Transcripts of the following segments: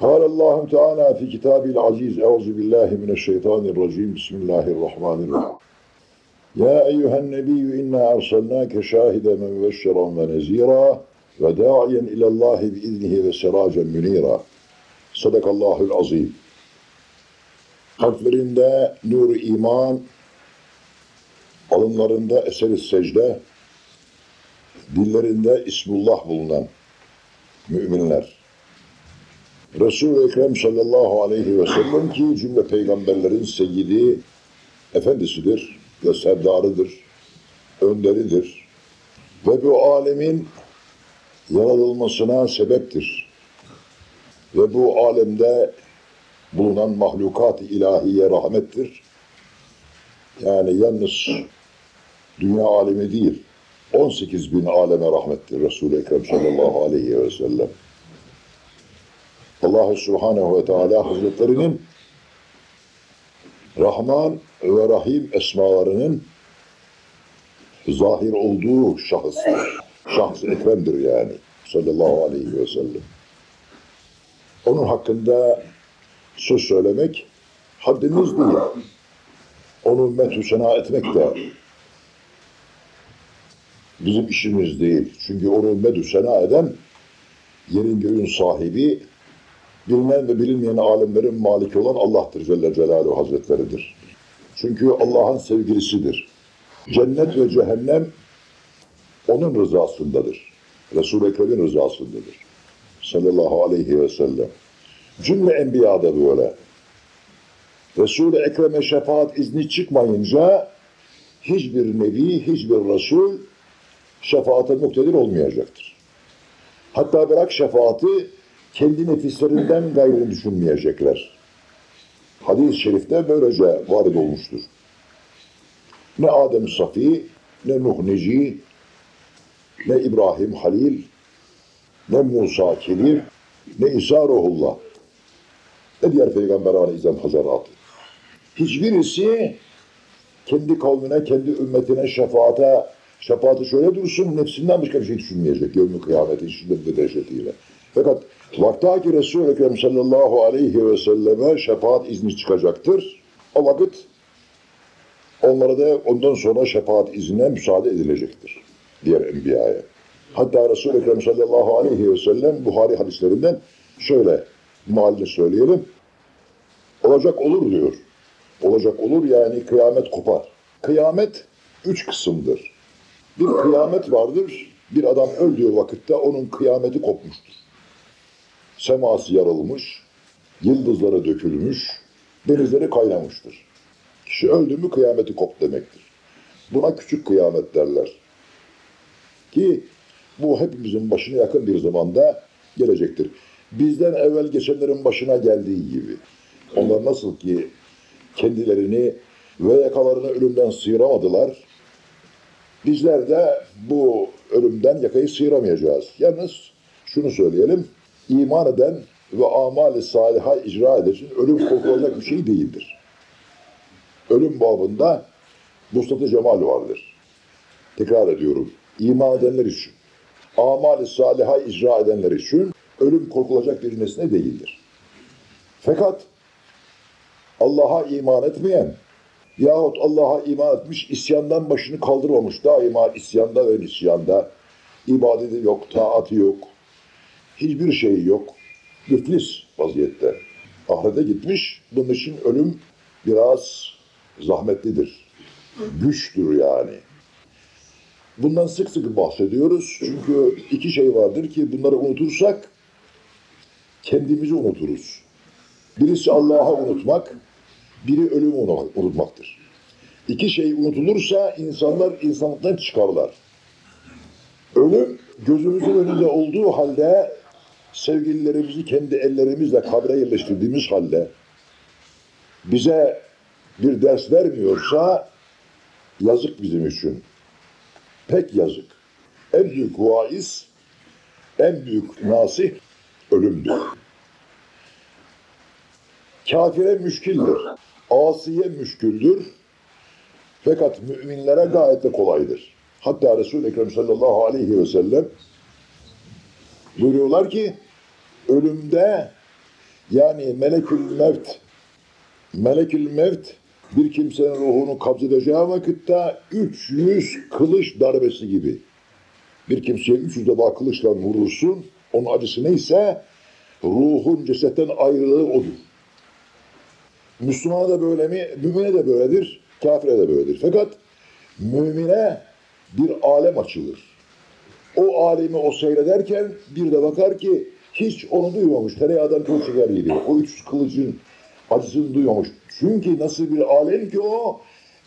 قال الله تعالى في كتابه العزيز أعوذ بالله من الشيطان الرجيم بسم الله الرحمن الرحيم يا أيها النبي إنا أرسلناك شاهدا ومبشرا ونذيرا وداعيا إلى الله بإذنه وسراجا منيرا صدق الله العظيم Kalplerinde nur iman, alınlarında eser-i secde, dillerinde İsmullah bulunan müminler. Resul-i Ekrem sallallahu aleyhi ve sellem ki cümle peygamberlerin seyyidi, efendisidir ve serdarıdır, önderidir. Ve bu alemin yaratılmasına sebeptir. Ve bu alemde bulunan mahlukat-ı ilahiye rahmettir. Yani yalnız dünya alemi değil, 18 bin aleme rahmettir Resul-i Ekrem sallallahu aleyhi ve sellem. Allah Subhanahu ve Teala Hazretlerinin Rahman ve Rahim esmalarının zahir olduğu şahıstır. Şahs-ı Ekrem'dir yani sallallahu aleyhi ve sellem. Onun hakkında söz söylemek haddimiz değil. Onu methu etmek de bizim işimiz değil. Çünkü onu medü eden yerin göğün sahibi bilinen ve bilinmeyen alemlerin maliki olan Allah'tır Celle Celaluhu Hazretleridir. Çünkü Allah'ın sevgilisidir. Cennet ve cehennem onun rızasındadır. Resul-i Ekrem'in rızasındadır. Sallallahu aleyhi ve sellem. Cümle enbiya da böyle. Resul-i Ekrem'e şefaat izni çıkmayınca hiçbir nebi, hiçbir Resul şefaate muktedir olmayacaktır. Hatta bırak şefaati kendi nefislerinden gayrını düşünmeyecekler. Hadis-i şerifte böylece varid olmuştur. Ne Adem Safi, ne Nuh Neci, ne İbrahim Halil, ne Musa Kelim, ne İsa Ruhullah, ne diğer Peygamber Aleyhisselam Hazretleri. Hiçbirisi kendi kavmine, kendi ümmetine şefaate, şefaati şöyle dursun, nefsinden başka bir şey düşünmeyecek. Yevmi kıyametin şiddet ve dehşetiyle. Fakat vaktaki Resul-i Ekrem sallallahu aleyhi ve selleme şefaat izni çıkacaktır. O vakit onlara da ondan sonra şefaat iznine müsaade edilecektir. Diğer enbiyaya. Hatta Resul-i Ekrem sallallahu aleyhi ve sellem Buhari hadislerinden şöyle mahalline söyleyelim. Olacak olur diyor. Olacak olur yani kıyamet kopar. Kıyamet üç kısımdır. Bir kıyamet vardır. Bir adam öldüğü vakitte onun kıyameti kopmuştur. Seması yarılmış, yıldızlara dökülmüş, denizleri kaynamıştır. Kişi öldü mü kıyameti kop demektir. Buna küçük kıyamet derler. Ki bu hepimizin başına yakın bir zamanda gelecektir. Bizden evvel geçenlerin başına geldiği gibi. Onlar nasıl ki kendilerini ve yakalarını ölümden sıyıramadılar. Bizler de bu ölümden yakayı sıyıramayacağız. Yalnız şunu söyleyelim. İman eden ve amali saliha icra eden ölüm korkulacak bir şey değildir. Ölüm babında vuslat cemal vardır. Tekrar ediyorum. İman edenler için, amali saliha icra edenler için ölüm korkulacak bir nesne değildir. Fakat Allah'a iman etmeyen yahut Allah'a iman etmiş, isyandan başını kaldırmamış, daima isyanda ve isyanda, ibadeti yok, taatı yok, hiçbir şeyi yok, müflis vaziyette. Ahirete gitmiş, bunun için ölüm biraz zahmetlidir, güçtür yani. Bundan sık sık bahsediyoruz çünkü iki şey vardır ki bunları unutursak kendimizi unuturuz. Birisi Allah'a unutmak, biri ölümü unutmaktır. İki şey unutulursa insanlar insanlıktan çıkarlar. Ölüm gözümüzün önünde olduğu halde sevgililerimizi kendi ellerimizle kabre yerleştirdiğimiz halde bize bir ders vermiyorsa yazık bizim için. Pek yazık. En büyük vaiz, en büyük nasih ölümdür. Kafire müşkildir. Asiye müşküldür. Fakat müminlere gayet de kolaydır. Hatta Resul-i Ekrem sallallahu aleyhi ve sellem buyuruyorlar ki ölümde Yani melekül mevt, melekül mevt bir kimsenin ruhunu kabzedeceği vakitte 300 kılıç darbesi gibi. Bir kimseye 300 defa kılıçla vurursun, onun acısı neyse ruhun cesetten ayrılığı odur. Müslümana da böyle mi? Mümine de böyledir, kafire de böyledir. Fakat mümine bir alem açılır. O alemi o seyrederken bir de bakar ki hiç onu duymamış. Tereyağdan çok şeker geliyor. O 300 kılıcın acısını duymamış. Çünkü nasıl bir alem ki o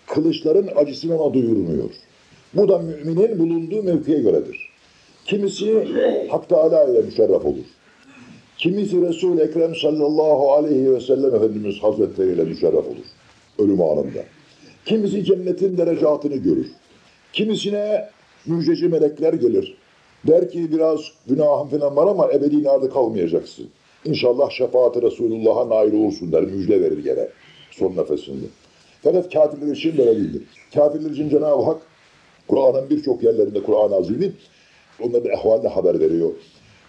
kılıçların acısını ona duyurmuyor. Bu da müminin bulunduğu mevkiye göredir. Kimisi Hak Teala ile müşerref olur. Kimisi Resul-i Ekrem sallallahu aleyhi ve sellem Efendimiz Hazretleri ile müşerref olur. Ölüm anında. Kimisi cennetin derecatını görür. Kimisine müjdeci melekler gelir. Der ki biraz günahın falan var ama ebedi nerede kalmayacaksın. İnşallah şefaati Resulullah'a nail olursun der. Müjde verir gene son nefesinde. Fakat kafirler için böyle değildir. Kafirler için Cenab-ı Hak Kur'an'ın birçok yerlerinde Kur'an-ı Azim'in onların ehvaline haber veriyor.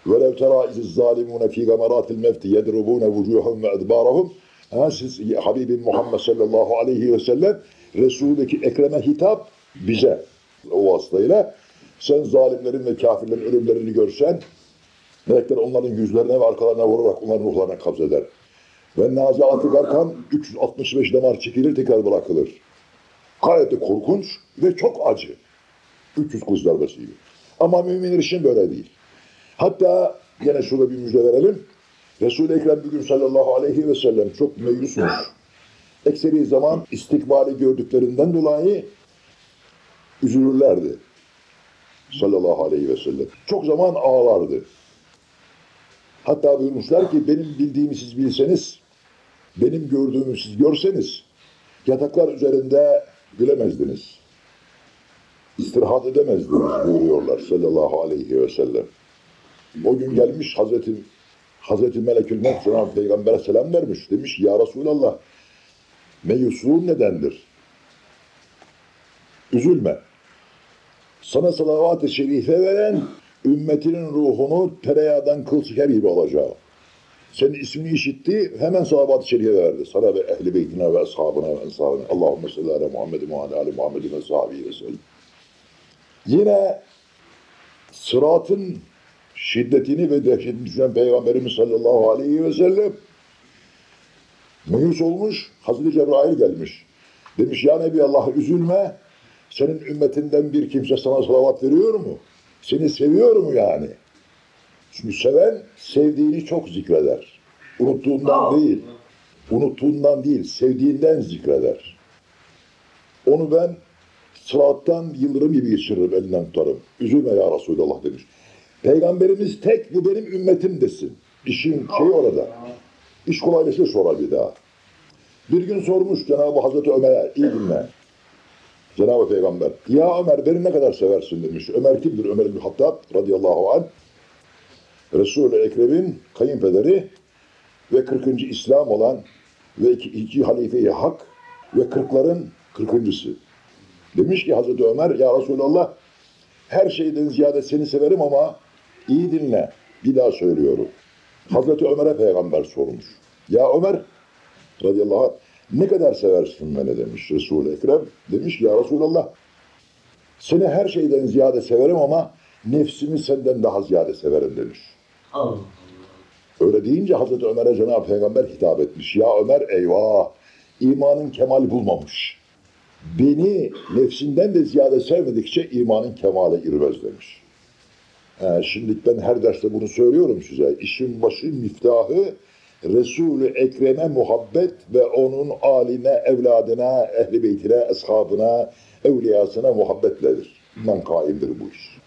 وَلَوْ تَرَى اِذِ الظَّالِمُونَ ف۪ي غَمَرَاتِ الْمَفْتِ يَدْرُبُونَ وُجُوهَهُمْ وَاَدْبَارَهُمْ Ha, siz Habibim Muhammed sallallahu aleyhi ve sellem Resul'deki Ekrem'e hitap bize o vasıtayla sen zalimlerin ve kafirlerin ölümlerini görsen melekler onların yüzlerine ve arkalarına vurarak onların ruhlarına kabzeder. Ve naziatı garkan 365 damar çekilir tekrar bırakılır. Gayet de korkunç ve çok acı. 300 kız darbesiyle. Ama müminler için böyle değil. Hatta yine şurada bir müjde verelim. Resul-i Ekrem bir gün sallallahu aleyhi ve sellem çok meyusmuş. Ekseri zaman istikbali gördüklerinden dolayı üzülürlerdi. Sallallahu aleyhi ve sellem. Çok zaman ağlardı. Hatta buyurmuşlar ki benim bildiğimi siz bilseniz, benim gördüğümü siz görseniz yataklar üzerinde gülemezdiniz. İstirahat edemezdiniz buyuruyorlar sallallahu aleyhi ve sellem. O gün gelmiş Hazreti Hazreti Melekül Mevt Cenab-ı Peygamber'e selam vermiş. Demiş ya Resulallah meyusluğun nedendir? Üzülme. Sana salavat-ı şerife veren ümmetinin ruhunu tereyağdan kıl şeker gibi alacağı. Senin ismini işitti, hemen salavat-ı şerife verdi. Sana ve ehli beytine ve ashabına ve ensabına. Allahümme salli ala Muhammedin ve ala ali Muhammedin ve. Yine sıratın şiddetini ve dehşetini düşünen Peygamberimiz sallallahu aleyhi ve sellem meyus olmuş, Hazreti Cebrail gelmiş. Demiş ya Nebi Allah üzülme, senin ümmetinden bir kimse sana salavat veriyor mu? Seni seviyor mu yani? Çünkü seven sevdiğini çok zikreder. Unuttuğundan değil. Unuttuğundan değil, sevdiğinden zikreder. Onu ben sırattan yıldırım gibi geçiririm, elinden tutarım. Üzülme ya Resulallah demiş. Peygamberimiz tek bu benim ümmetim desin. İşin şeyi orada. İş kolaylaşır sonra bir daha. Bir gün sormuş Cenab-ı Hazreti Ömer'e, iyi dinle. Cenab-ı Peygamber, ya Ömer beni ne kadar seversin demiş. Ömer kimdir? Ömer bin Hattab radıyallahu anh. Resul-i Ekrem'in kayınpederi ve 40. İslam olan ve iki, iki halife-i hak ve kırkların kırkıncısı. Demiş ki Hazreti Ömer, ya Resulallah her şeyden ziyade seni severim ama iyi dinle. Bir daha söylüyorum. Hazreti Ömer'e peygamber sormuş. Ya Ömer radıyallahu anh ne kadar seversin beni demiş Resul-i Ekrem. Demiş ya Resulallah seni her şeyden ziyade severim ama nefsimi senden daha ziyade severim demiş. Allah. Öyle deyince Hazreti Ömer'e Cenab-ı Peygamber hitap etmiş. Ya Ömer eyvah imanın kemal bulmamış. Beni nefsinden de ziyade sevmedikçe imanın kemale girmez demiş. Ee, şimdi ben her derste bunu söylüyorum size. İşin başı miftahı Resul-i Ekrem'e muhabbet ve onun aline, evladına, ehli beytine, eshabına, evliyasına muhabbetledir. Bundan kaimdir bu iş.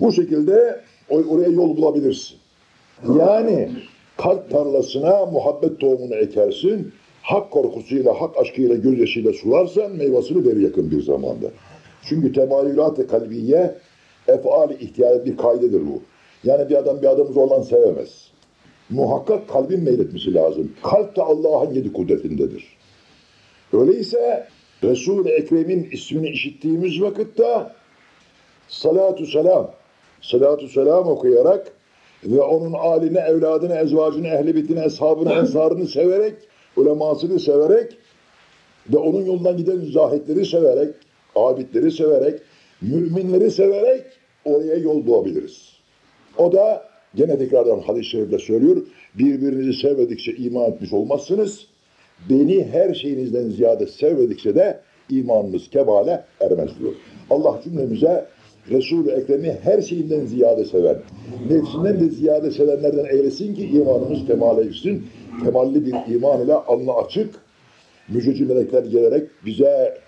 Bu şekilde or- oraya yol bulabilirsin. Yani kalp tarlasına muhabbet tohumunu ekersin, hak korkusuyla, hak aşkıyla, gözyaşıyla sularsan meyvasını verir yakın bir zamanda. Çünkü temayülat-ı kalbiye efali ihtiyar bir kaydedir bu. Yani bir adam bir adamı zorlan sevemez. Muhakkak kalbin meyletmesi lazım. Kalp de Allah'ın yedi kudretindedir. Öyleyse Resul-i Ekrem'in ismini işittiğimiz vakitte salatu selam, salatu selam okuyarak ve onun aline, evladını, ezvacını, ehli bitini, eshabını, ensarını severek, ulemasını severek ve onun yolundan giden zahitleri severek, abidleri severek, müminleri severek oraya yol bulabiliriz. O da gene tekrardan hadis-i şerifle söylüyor, birbirinizi sevmedikçe iman etmiş olmazsınız. Beni her şeyinizden ziyade sevmedikçe de imanınız kebale ermez diyor. Allah cümlemize Resul-i Ekrem'i her şeyinden ziyade seven, nefsinden de ziyade sevenlerden eylesin ki imanımız kemale ersin. Kemalli bir iman ile alnı açık, müjdeci melekler gelerek bize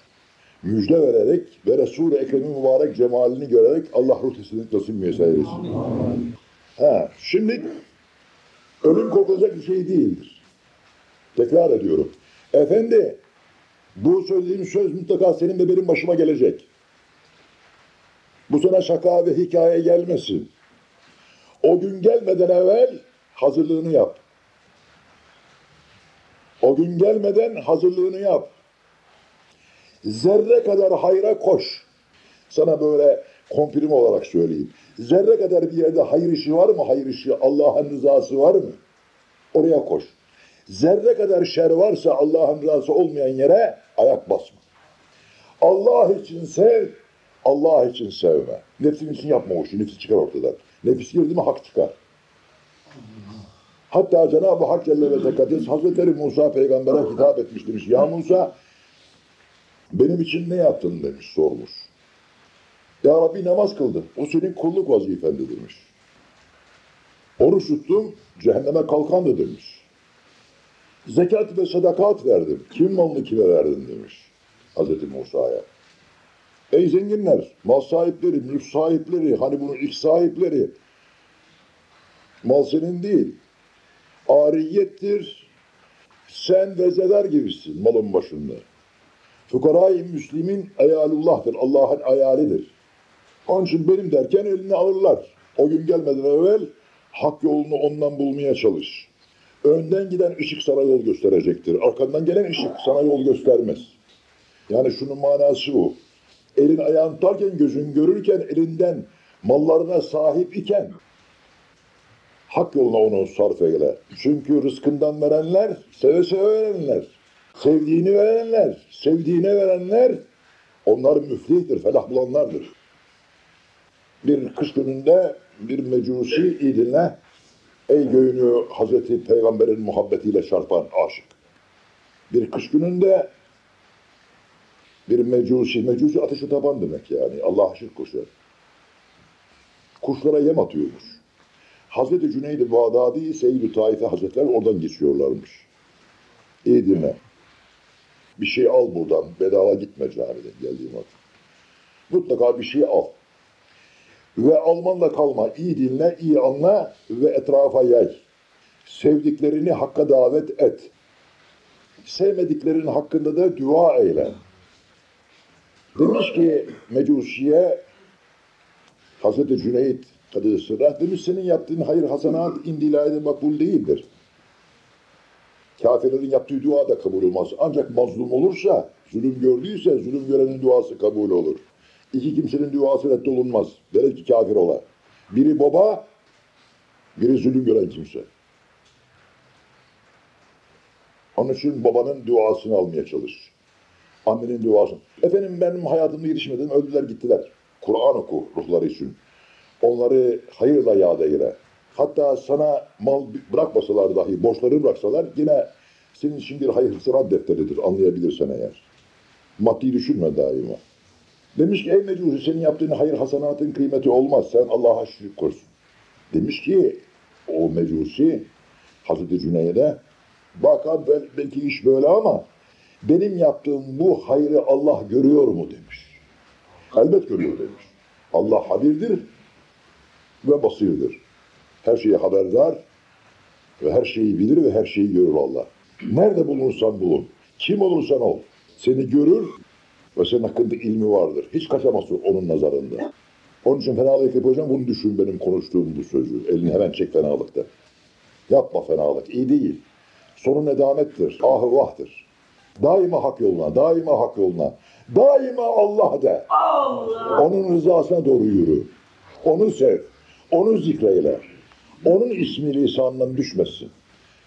müjde vererek ve Resul-i Ekrem'in mübarek cemalini görerek Allah ruh teslimlik nasip müyesser eylesin. Ha, şimdi ölüm korkulacak bir şey değildir. Tekrar ediyorum. Efendi, bu söylediğim söz mutlaka senin ve benim başıma gelecek. Bu sana şaka ve hikaye gelmesin. O gün gelmeden evvel hazırlığını yap. O gün gelmeden hazırlığını yap. Zerre kadar hayra koş. Sana böyle konfirm olarak söyleyeyim. Zerre kadar bir yerde hayır işi var mı? Hayır işi Allah'ın rızası var mı? Oraya koş. Zerre kadar şer varsa Allah'ın rızası olmayan yere ayak basma. Allah için sev, Allah için sevme. Nefsin için yapma o işi. Nefsi çıkar ortadan. Nefis girdi mi hak çıkar. Hatta Cenab-ı Hak Celle ve Tekaddes Hazretleri Musa peygambere hitap etmiş demiş. Ya Musa benim için ne yaptın demiş sormuş. Ya Rabbi namaz kıldı. O senin kulluk vazifendi demiş. Oruç tuttum, cehenneme kalkandı demiş. Zekat ve sadakat verdim. Kim malını kime verdin demiş. Hazreti Musa'ya. Ey zenginler, mal sahipleri, mülk sahipleri, hani bunun ilk sahipleri. Mal senin değil. Ariyettir. Sen vezeder gibisin malın başında. Fukarayı Müslim'in ayalullah'tır. Allah'ın ayalidir. Onun için benim derken eline alırlar. O gün gelmeden evvel hak yolunu ondan bulmaya çalış. Önden giden ışık sana yol gösterecektir. Arkandan gelen ışık sana yol göstermez. Yani şunun manası bu. Elin ayağın tutarken, gözün görürken, elinden mallarına sahip iken hak yoluna onu sarf eyle. Çünkü rızkından verenler, seve seve verenler, sevdiğini verenler, sevdiğine verenler onlar müflihtir, felah bulanlardır. Bir kış gününde bir mecusi idine ey göğünü Hazreti Peygamber'in muhabbetiyle çarpan aşık. Bir kış gününde bir mecusi, mecusi ateşi taban demek yani. Allah aşık kuşu. Kuşlara yem atıyormuş. Hazreti Cüneyd-i Bağdadi, Seyyid-i Taife Hazretler oradan geçiyorlarmış. İyi dinle. Bir şey al buradan, bedava gitme camiden geldiğim vakit. Mutlaka bir şey al. Ve almanla kalma, iyi dinle, iyi anla ve etrafa yay. Sevdiklerini hakka davet et. Sevmediklerin hakkında da dua eyle. Demiş ki Mecusi'ye Hazreti Cüneyt Kadir Sırrah demiş senin yaptığın hayır hasenat indilayede makbul değildir. Kafirlerin yaptığı dua da kabul olmaz. Ancak mazlum olursa, zulüm gördüyse zulüm görenin duası kabul olur. İki kimsenin duası reddolunmaz. Velev ki kafir ola. Biri baba, biri zulüm gören kimse. Onun için babanın duasını almaya çalış. Annenin duasını. Efendim benim hayatımda yetişmedim, öldüler gittiler. Kur'an oku ruhları için. Onları hayırla eyle. Hatta sana mal bırakmasalar dahi, borçları bıraksalar yine senin için bir hayır sırat defteridir anlayabilirsen eğer. Maddi düşünme daima. Demiş ki ey mecusi senin yaptığın hayır hasanatın kıymeti olmaz. Sen Allah'a şirk kursun. Demiş ki o mecusi Hazreti Cüneyd'e bakan belki iş böyle ama benim yaptığım bu hayrı Allah görüyor mu demiş. Elbet görüyor demiş. Allah habirdir ve basirdir. Her şeye haberdar ve her şeyi bilir ve her şeyi görür Allah. Nerede bulunursan bulun, kim olursan ol, seni görür ve senin hakkında ilmi vardır. Hiç kaçamazsın onun nazarında. Onun için fenalık yapacağım bunu düşün benim konuştuğum bu sözü. Elini hemen çek fenalıkta. Yapma fenalık, iyi değil. Sonu nedamettir, ahı vahtır. Daima hak yoluna, daima hak yoluna. Daima Allah de. Allah. Onun rızasına doğru yürü. Onu sev. Onu zikreyle. Onun ismi lisanından düşmesin.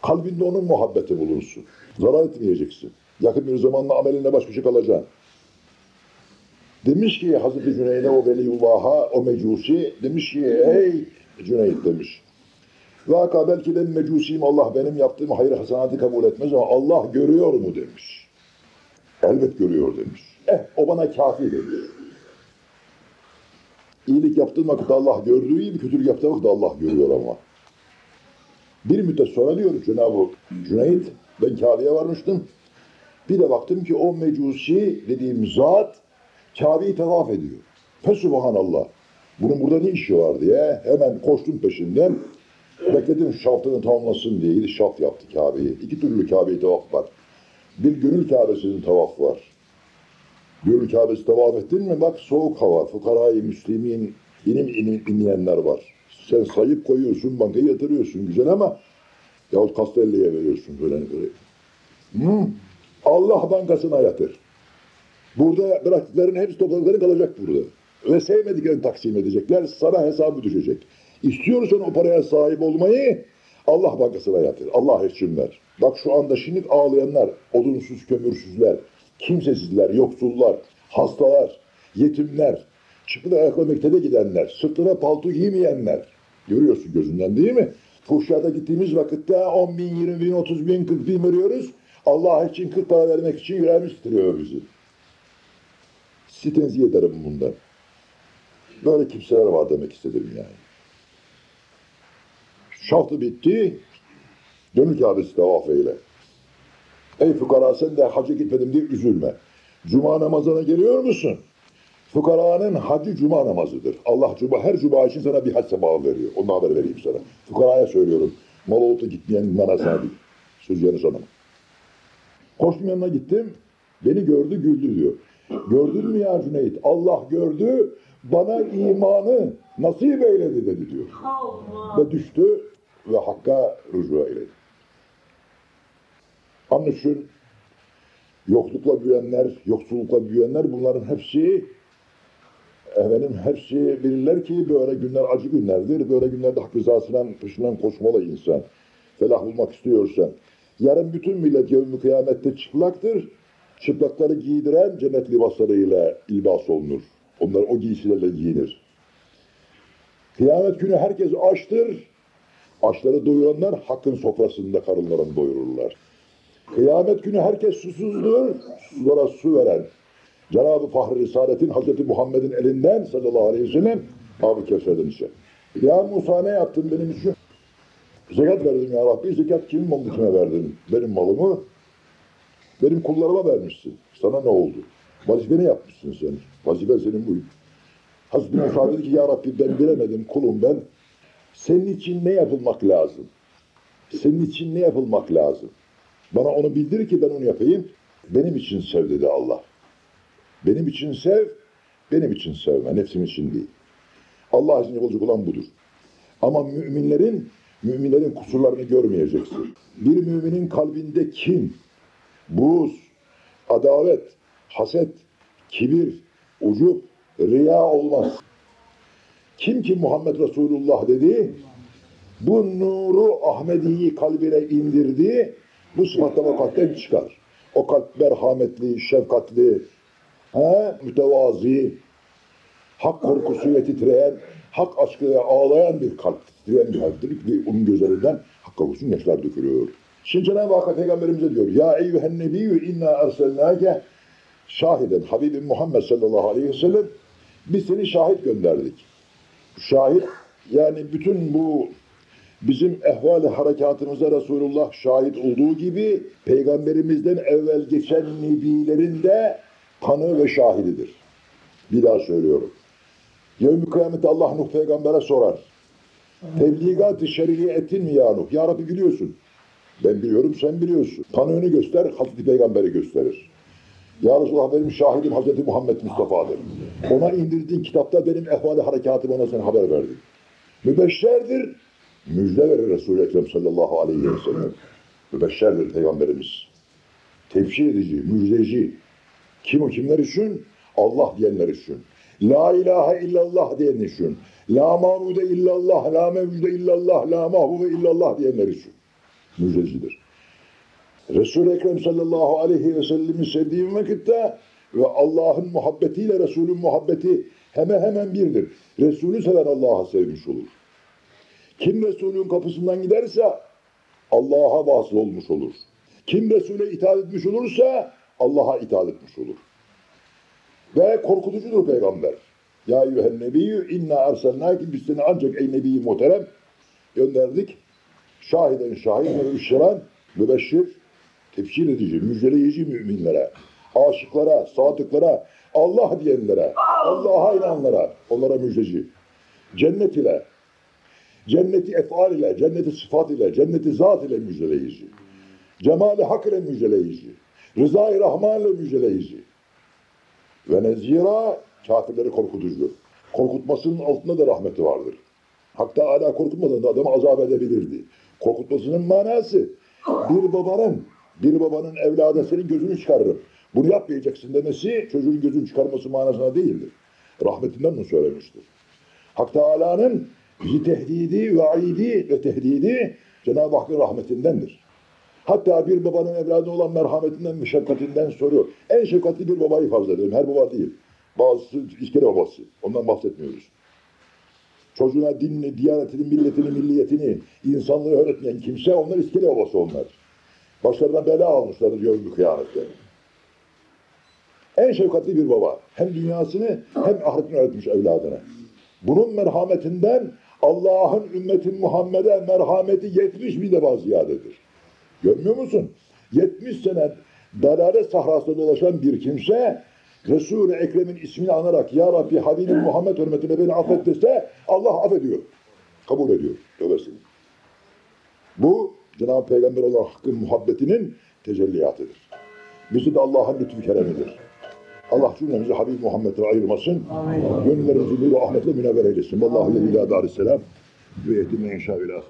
Kalbinde onun muhabbeti bulunsun. Zarar etmeyeceksin. Yakın bir zamanla ameline baş başa kalacaksın. Demiş ki Hazreti Cüneyd'e o Veliullah'a, o mecusi, demiş ki ey Cüneyd demiş. Vaka belki ben mecusiyim Allah benim yaptığım hayır hasanatı kabul etmez ama Allah görüyor mu demiş. Elbet görüyor demiş. Eh o bana kafi demiş. İyilik yaptığın vakitte Allah gördüğü gibi kötülük yaptığın vakitte Allah görüyor ama. Bir müddet sonra diyor Cenab-ı Cüneyt, ben Kabe'ye varmıştım. Bir de baktım ki o mecusi dediğim zat Kabe'yi tavaf ediyor. Fesubhanallah. Bunun burada ne işi var diye hemen koştum peşinden. Bekledim şaftını tamamlasın diye gidip şaft yaptı Kabe'yi. İki türlü Kabe'yi tavaf var. Bir gönül Kabe'sinin tavaf var. Gönül Kabe'si tavaf ettin mi bak soğuk hava, fukarayı, müslimin, inim inim inleyenler var. Sen sayıp koyuyorsun, bankaya yatırıyorsun güzel ama yahut Kastelli'ye veriyorsun böyle. böyle. Hı? Allah bankasına yatır. Burada bıraktıkların hepsi topladıkları kalacak burada. Ve sevmediklerini taksim edecekler, sana hesabı düşecek. İstiyorsan o paraya sahip olmayı Allah bankasına yatır. Allah için ver. Bak şu anda şimdi ağlayanlar, odunsuz, kömürsüzler, kimsesizler, yoksullar, hastalar, yetimler, çıplak ayakla mektebe gidenler, sırtına palto giymeyenler. Görüyorsun gözünden değil mi? Fuhşada gittiğimiz vakitte 10 bin, 20 bin, 30 bin, 40 bin veriyoruz. Allah için 40 para vermek için yüreğimiz titriyor bizi. Sizi tenzih ederim bundan. Böyle kimseler var demek istedim yani. Şaftı bitti. Gönül Kabe'si tavaf eyle. Ey fukara sen de hacca gitmedim diye üzülme. Cuma namazına geliyor musun? Fukaranın hacı cuma namazıdır. Allah cuma, her cuma için sana bir hac sevabı veriyor. Onu haber vereyim sana. Fukaraya söylüyorum. Mal olup da gitmeyen bana sana değil. Söz yanlış anlama. Koştum yanına gittim. Beni gördü güldü diyor. Gördün mü ya Cüneyt? Allah gördü bana imanı nasip eyledi dedi diyor. Allah. Ve düştü ve Hakk'a rücu eyledi. Onun için yoklukla büyüyenler, yoksullukla büyüyenler bunların hepsi efendim hepsi bilirler ki böyle günler acı günlerdir. Böyle günlerde hak rızasından peşinden koşmalı insan. Felah bulmak istiyorsan. Yarın bütün millet yevmi kıyamette çıplaktır. Çıplakları giydiren cennet libaslarıyla ilbas olunur. Onlar o giysilerle giyinir. Kıyamet günü herkes açtır. Açları doyuranlar hakkın sofrasında karınlarını doyururlar. Kıyamet günü herkes susuzdur. Susuzlara su veren. Cenab-ı Fahri Risalet'in Hazreti Muhammed'in elinden sallallahu aleyhi ve sellem abi Kevser'den ise. Ya Musa ne yaptın benim için? Zekat verdim ya Rabbi. Zekat kimin malını kime verdin? Benim malımı benim kullarıma vermişsin. Sana ne oldu? Vazifeni yapmışsın sen. Vazifen senin bu. Hazreti Musa dedi ki ya Rabbi ben bilemedim kulum ben. Senin için ne yapılmak lazım? Senin için ne yapılmak lazım? Bana onu bildir ki ben onu yapayım. Benim için sev dedi Allah. Benim için sev, benim için sevme, nefsim için değil. Allah için olacak olan budur. Ama müminlerin, müminlerin kusurlarını görmeyeceksin. Bir müminin kalbinde kin, buğz, adalet, haset, kibir, ucup, riya olmaz. Kim ki Muhammed Resulullah dedi, bu nuru Ahmedi'yi kalbine indirdi, bu sıfattan o kalpten çıkar. O kalp merhametli, şefkatli, he, mütevazi, hak korkusuyla titreyen, hak aşkıyla ağlayan bir kalp, titreyen bir kalptir. Onun gözlerinden hak korkusunun yaşlar dökülüyor. Şimdi Cenab-ı Hak Peygamberimize diyor, Ya eyyühen nebiyyü inna erselnâke şahiden Habibim Muhammed sallallahu aleyhi ve sellem biz seni şahit gönderdik. Şahit yani bütün bu bizim ehval harekatımıza Resulullah şahit olduğu gibi peygamberimizden evvel geçen nebilerin de tanığı ve şahididir. Bir daha söylüyorum. Yevmi kıyamette Allah Nuh peygambere sorar. Tebligat-ı şeriyetin mi ya Nuh? Ya Rabbi biliyorsun. Ben biliyorum sen biliyorsun. Tanığını göster, Hazreti Peygamber'i gösterir. Ya Resulallah benim şahidim Hazreti Muhammed Mustafa'dır. Ona indirdiğin kitapta benim ehvali harekatımı ona sen haber verdin. Mübeşşerdir, müjde verir Resul-i Ekrem sallallahu aleyhi ve sellem. Mübeşşerdir Peygamberimiz. Tebşir edici, müjdeci. Kim o kimler için? Allah diyenler için. La ilahe illallah diyenler için. La mabude illallah, la mevcude illallah, la mahbube illallah diyenler için müjdecidir. Resul-i Ekrem sallallahu aleyhi ve sellem'i sevdiğim vakitte ve Allah'ın muhabbetiyle Resul'ün muhabbeti hemen hemen birdir. Resulü seven Allah'a sevmiş olur. Kim Resul'ün kapısından giderse Allah'a vasıl olmuş olur. Kim Resul'e itaat etmiş olursa Allah'a itaat etmiş olur. Ve korkutucudur peygamber. Ya eyyühen nebiyyü inna arsalnâki biz seni ancak ey nebi muhterem gönderdik. Şahiden şahit ve müşşiran mübeşşir tefsir edici, müjdeleyici müminlere, aşıklara, sadıklara, Allah diyenlere, Allah'a inanlara, onlara müjdeci. Cennet ile, cenneti efal ile, cenneti sıfat ile, cenneti zat ile müjdeleyici. Cemali hak ile müjdeleyici. Rızayı Rahman ile müjdeleyici. Ve nezira kafirleri korkutucu. Korkutmasının altında da rahmeti vardır. Hak Teala korkutmadan da adamı azap edebilirdi. Korkutmasının manası bir babanın bir babanın evlada senin gözünü çıkarırım. Bunu yapmayacaksın demesi çocuğun gözünü çıkarması manasına değildir. Rahmetinden bunu söylemiştir. Hak Teala'nın tehdidi, vaidi ve tehdidi Cenab-ı Hakk'ın rahmetindendir. Hatta bir babanın evladı olan merhametinden, meşakkatinden soruyor. En şefkatli bir babayı fazla ederim. Her baba değil. Bazısı iskele babası. Ondan bahsetmiyoruz. Çocuğuna dinini, diyanetini, milletini, milliyetini, insanlığı öğretmeyen kimse onlar iskele babası onlar. Başlarına bela almışlardır yevmü kıyamette. En şefkatli bir baba. Hem dünyasını hem ahiretini öğretmiş evladına. Bunun merhametinden Allah'ın ümmetin Muhammed'e merhameti 70 bin defa ziyadedir. Görmüyor musun? 70 sene dalalet sahrasında dolaşan bir kimse Resul-i Ekrem'in ismini anarak Ya Rabbi Habibim Muhammed hürmetine beni affet dese Allah affediyor. Kabul ediyor. Tövbesini. Bu Cenab-ı Peygamber olan hakkın muhabbetinin tecelliyatıdır. Bizi de Allah'ın lütfu keremidir. Allah cümlemizi Habib Muhammed'e ayırmasın. Gönüllerimizi nuru Ahmet'le münevver eylesin. Vallahu yedilâ darisselam. Ve yehdine inşa ila.